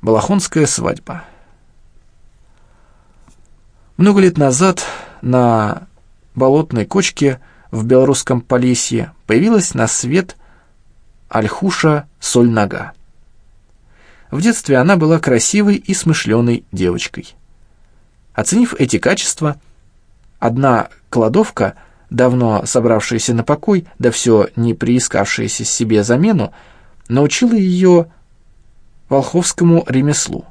Балахонская свадьба. Много лет назад на болотной кочке в белорусском Полесье появилась на свет Альхуша Соль-Нога. В детстве она была красивой и смышленой девочкой. Оценив эти качества, одна кладовка, давно собравшаяся на покой, да все не приискавшаяся себе замену, научила ее волховскому ремеслу.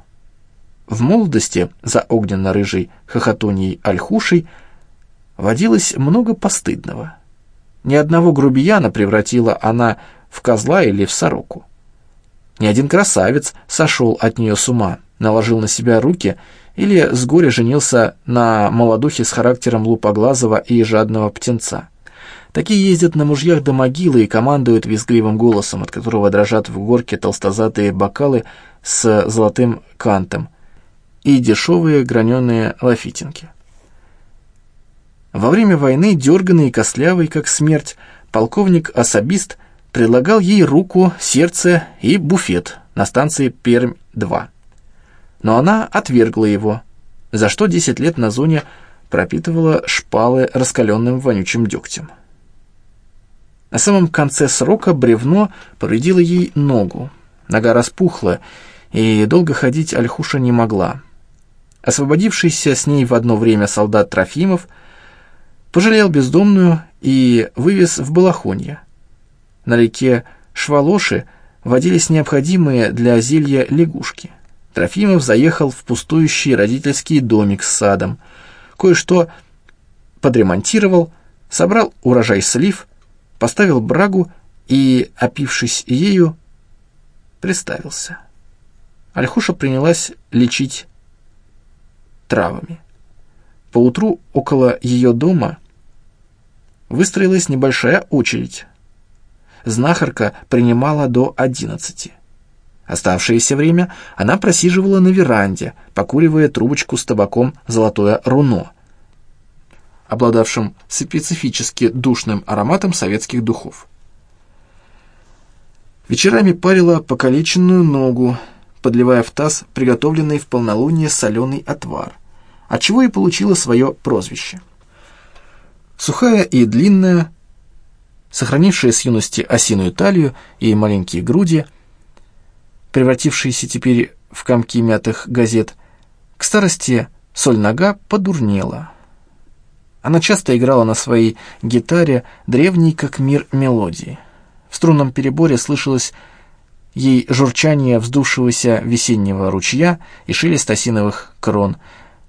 В молодости за огненно-рыжей хохотуньей Альхушей водилось много постыдного. Ни одного грубияна превратила она в козла или в сороку. Ни один красавец сошел от нее с ума, наложил на себя руки или с горя женился на молодухе с характером лупоглазого и жадного птенца. Такие ездят на мужьях до могилы и командуют визгливым голосом, от которого дрожат в горке толстозатые бокалы с золотым кантом и дешевые граненые лафитинки. Во время войны, дерганный и костлявый, как смерть, полковник-особист предлагал ей руку, сердце и буфет на станции Пермь-2. Но она отвергла его, за что 10 лет на зоне пропитывала шпалы раскаленным вонючим дегтем. На самом конце срока бревно повредило ей ногу. Нога распухла, и долго ходить Альхуша не могла. Освободившийся с ней в одно время солдат Трофимов пожалел бездомную и вывез в Балахонье. На реке Швалоши водились необходимые для зелья лягушки. Трофимов заехал в пустующий родительский домик с садом, кое-что подремонтировал, собрал урожай слив, поставил брагу и, опившись ею, представился. Альхуша принялась лечить травами. Поутру около ее дома выстроилась небольшая очередь. Знахарка принимала до одиннадцати. Оставшееся время она просиживала на веранде, покуривая трубочку с табаком «Золотое руно», обладавшим специфически душным ароматом советских духов. Вечерами парила покалеченную ногу, подливая в таз приготовленный в полнолуние соленый отвар, отчего и получила свое прозвище. Сухая и длинная, сохранившая с юности осиную талию и маленькие груди, превратившиеся теперь в комки мятых газет, к старости соль нога подурнела. Она часто играла на своей гитаре древней как мир мелодии. В струнном переборе слышалось ей журчание вздувшегося весеннего ручья и шелест осиновых крон,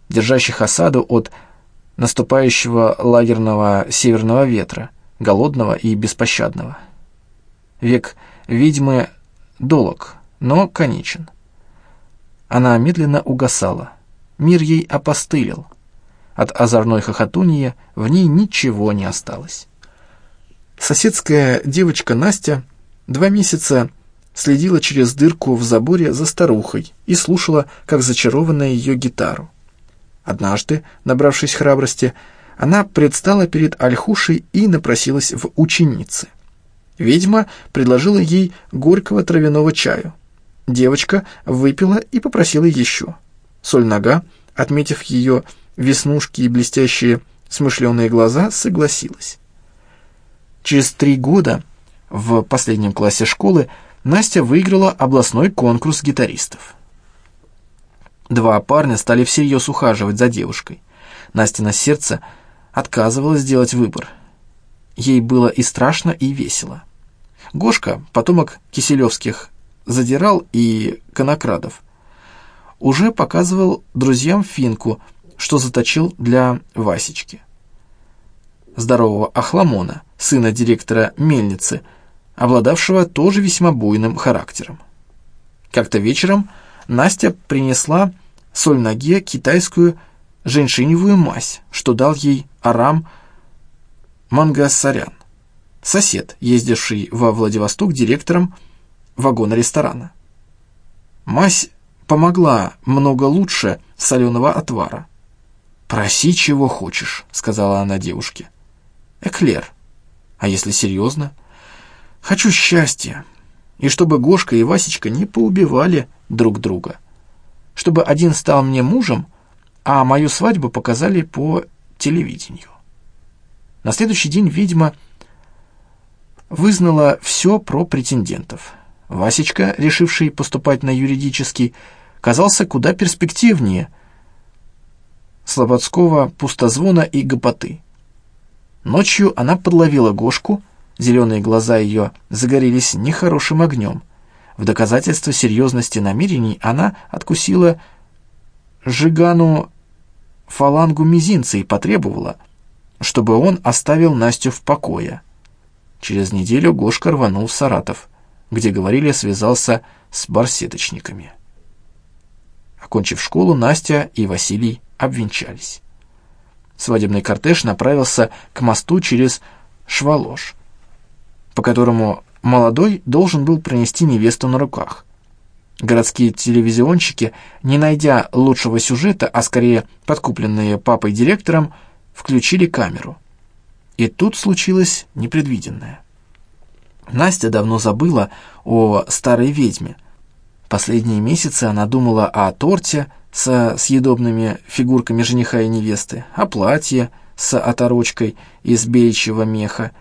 держащих осаду от наступающего лагерного северного ветра, голодного и беспощадного. Век ведьмы долог, но конечен. Она медленно угасала. Мир ей опостылил. От озорной хохотуньи в ней ничего не осталось. Соседская девочка Настя два месяца следила через дырку в заборе за старухой и слушала, как зачарованная ее гитару. Однажды, набравшись храбрости, она предстала перед Альхушей и напросилась в ученицы. Ведьма предложила ей горького травяного чаю. Девочка выпила и попросила еще. Соль-нога, отметив ее веснушки и блестящие смышленые глаза, согласилась. Через три года, в последнем классе школы, Настя выиграла областной конкурс гитаристов. Два парня стали всерьез ухаживать за девушкой. Настя на сердце отказывалась сделать выбор. Ей было и страшно, и весело. Гошка, потомок Киселевских, задирал и конокрадов, уже показывал друзьям финку, что заточил для Васечки. Здорового Ахламона, сына директора мельницы – обладавшего тоже весьма буйным характером. Как-то вечером Настя принесла соль ноге китайскую женьшеневую мазь, что дал ей Арам Мангасарян, сосед, ездивший во Владивосток директором вагона-ресторана. Мазь помогла много лучше соленого отвара. «Проси, чего хочешь», — сказала она девушке. «Эклер. А если серьезно?» Хочу счастья, и чтобы Гошка и Васечка не поубивали друг друга. чтобы один стал мне мужем, а мою свадьбу показали по телевидению. На следующий день ведьма вызнала все про претендентов. Васечка, решивший поступать на юридический, казался куда перспективнее Слободского пустозвона и гопоты. Ночью она подловила Гошку, зеленые глаза ее загорелись нехорошим огнем. В доказательство серьезности намерений она откусила Жигану фалангу мизинца и потребовала, чтобы он оставил Настю в покое. Через неделю Гошка рванул в Саратов, где, говорили, связался с барсеточниками. Окончив школу, Настя и Василий обвенчались. Свадебный кортеж направился к мосту через Швалош, по которому молодой должен был пронести невесту на руках. Городские телевизионщики, не найдя лучшего сюжета, а скорее подкупленные папой-директором, включили камеру. И тут случилось непредвиденное. Настя давно забыла о старой ведьме. Последние месяцы она думала о торте со съедобными фигурками жениха и невесты, о платье с оторочкой из бельчьего меха,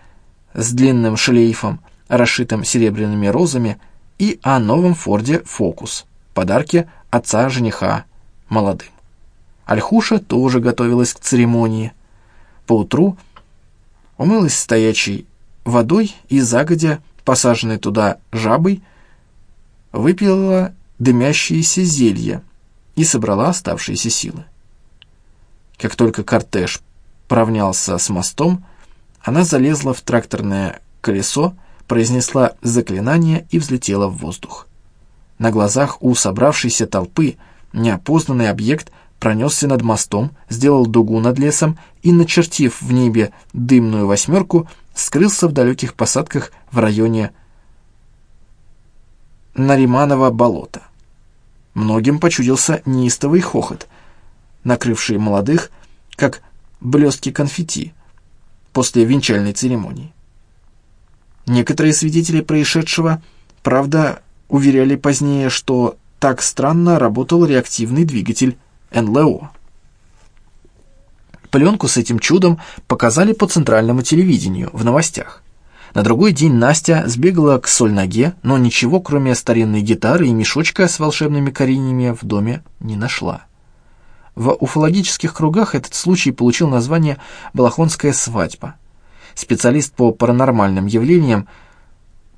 с длинным шлейфом, расшитым серебряными розами, и о новом Форде «Фокус», подарке отца жениха молодым. Альхуша тоже готовилась к церемонии. Поутру умылась стоячей водой и загодя, посаженной туда жабой, выпила дымящиеся зелья и собрала оставшиеся силы. Как только кортеж поравнялся с мостом, она залезла в тракторное колесо, произнесла заклинание и взлетела в воздух. На глазах у собравшейся толпы неопознанный объект пронесся над мостом, сделал дугу над лесом и, начертив в небе дымную восьмерку, скрылся в далеких посадках в районе Нариманова болота. Многим почудился неистовый хохот, накрывший молодых, как блестки конфетти после венчальной церемонии. Некоторые свидетели происшедшего, правда, уверяли позднее, что так странно работал реактивный двигатель НЛО. Пленку с этим чудом показали по центральному телевидению в новостях. На другой день Настя сбегала к соль-ноге, но ничего, кроме старинной гитары и мешочка с волшебными кореньями, в доме не нашла. В уфологических кругах этот случай получил название «Балахонская свадьба». Специалист по паранормальным явлениям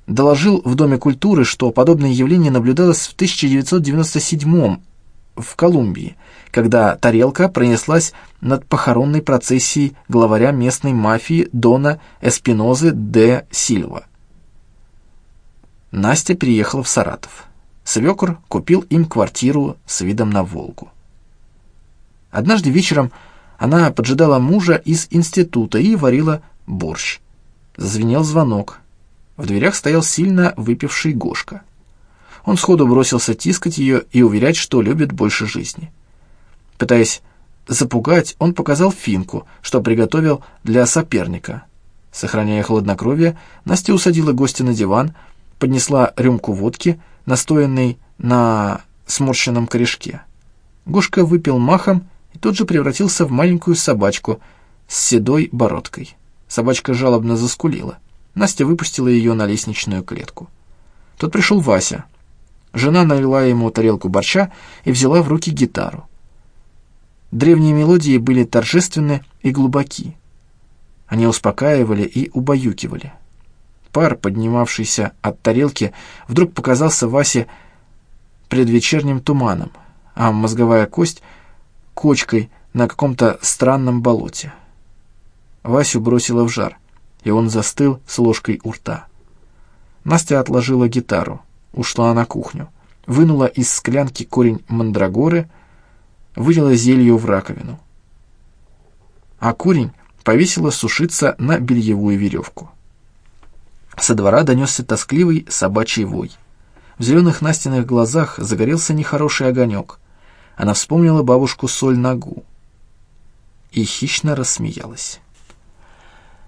доложил в Доме культуры, что подобное явление наблюдалось в 1997 в Колумбии, когда тарелка пронеслась над похоронной процессией главаря местной мафии Дона Эспинозы де Сильва. Настя переехала в Саратов. Свекор купил им квартиру с видом на Волгу. Однажды вечером она поджидала мужа из института и варила борщ. Зазвенел звонок. В дверях стоял сильно выпивший Гошка. Он сходу бросился тискать ее и уверять, что любит больше жизни. Пытаясь запугать, он показал финку, что приготовил для соперника. Сохраняя хладнокровие, Настя усадила гостя на диван, поднесла рюмку водки, настоянной на сморщенном корешке. Гошка выпил махом и тут же превратился в маленькую собачку с седой бородкой. Собачка жалобно заскулила. Настя выпустила ее на лестничную клетку. Тут пришел Вася, Жена налила ему тарелку борща и взяла в руки гитару. Древние мелодии были торжественны и глубоки. Они успокаивали и убаюкивали. Пар, поднимавшийся от тарелки, вдруг показался Васе предвечерним туманом, а мозговая кость — кочкой на каком-то странном болоте. Васю бросило в жар, и он застыл с ложкой у рта. Настя отложила гитару ушла на кухню, вынула из склянки корень мандрагоры, вылила зелье в раковину. А корень повесила сушиться на бельевую веревку. Со двора донесся тоскливый собачий вой. В зеленых Настиных глазах загорелся нехороший огонек. Она вспомнила бабушку Соль Нагу и хищно рассмеялась.